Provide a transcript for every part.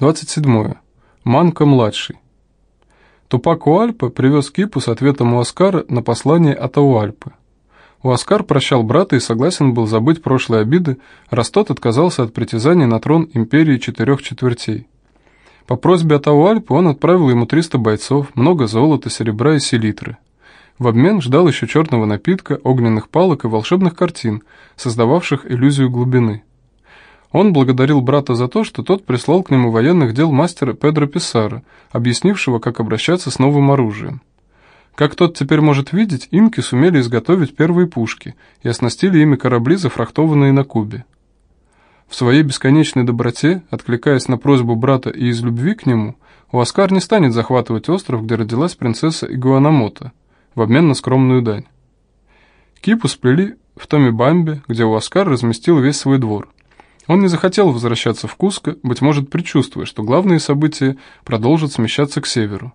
27. Манка-младший. Тупак Уальпа привез Кипу с ответом у Оскара на послание от Уальпы. Уаскар прощал брата и согласен был забыть прошлые обиды, раз тот отказался от притязаний на трон империи четырех четвертей. По просьбе Атауальпы он отправил ему 300 бойцов, много золота, серебра и селитры. В обмен ждал еще черного напитка, огненных палок и волшебных картин, создававших иллюзию глубины. Он благодарил брата за то, что тот прислал к нему военных дел мастера Педро Писара, объяснившего, как обращаться с новым оружием. Как тот теперь может видеть, инки сумели изготовить первые пушки и оснастили ими корабли, зафрахтованные на Кубе. В своей бесконечной доброте, откликаясь на просьбу брата и из любви к нему, Уаскар не станет захватывать остров, где родилась принцесса Игуанамота, в обмен на скромную дань. Кипу сплели в Томе Бамбе, где Уаскар разместил весь свой двор. Он не захотел возвращаться в Куско, быть может, предчувствуя, что главные события продолжат смещаться к северу.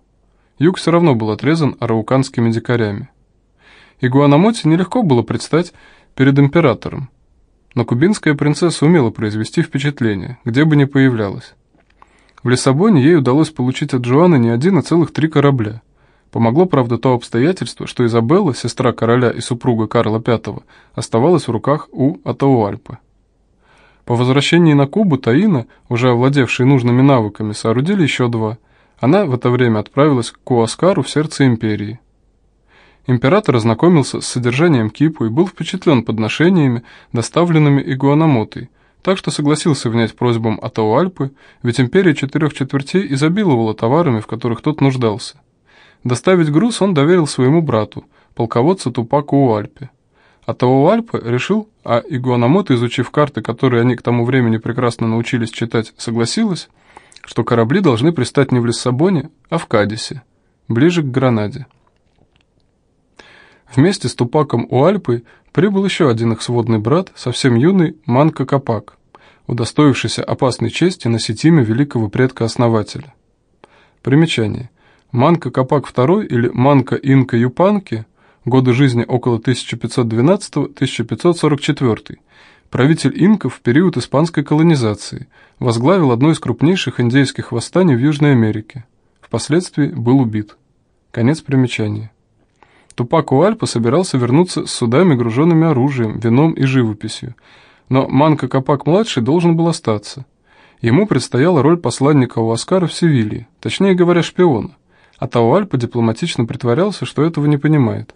Юг все равно был отрезан арауканскими дикарями. Игуанамоте нелегко было предстать перед императором, но кубинская принцесса умела произвести впечатление, где бы ни появлялась. В Лиссабоне ей удалось получить от Джоанны не один, а целых три корабля. Помогло, правда, то обстоятельство, что Изабелла, сестра короля и супруга Карла V, оставалась в руках у Атауальпы. По возвращении на Кубу Таина, уже овладевшей нужными навыками, соорудили еще два. Она в это время отправилась к Куаскару в сердце империи. Император ознакомился с содержанием Кипу и был впечатлен подношениями, доставленными Игуанамотой, так что согласился внять просьбам Атауальпы, ведь империя четырех четвертей изобиловала товарами, в которых тот нуждался. Доставить груз он доверил своему брату, полководцу Тупаку Уальпе. А Тауальпе решил, а Игуанамото, изучив карты, которые они к тому времени прекрасно научились читать, согласилась, что корабли должны пристать не в Лиссабоне, а в Кадисе, ближе к Гранаде. Вместе с Тупаком Уальпой прибыл еще один их сводный брат, совсем юный Манка Капак, удостоившийся опасной чести носить имя великого предка-основателя. Примечание. Манка Капак II или Манка Инка Юпанки годы жизни около 1512-1544, правитель инков в период испанской колонизации, возглавил одно из крупнейших индейских восстаний в Южной Америке. Впоследствии был убит. Конец примечания. Тупак Уальпа собирался вернуться с судами, груженными оружием, вином и живописью, но Манка Капак-младший должен был остаться. Ему предстояла роль посланника Уаскара в Севилье, точнее говоря, шпиона, а Тауальпа дипломатично притворялся, что этого не понимает.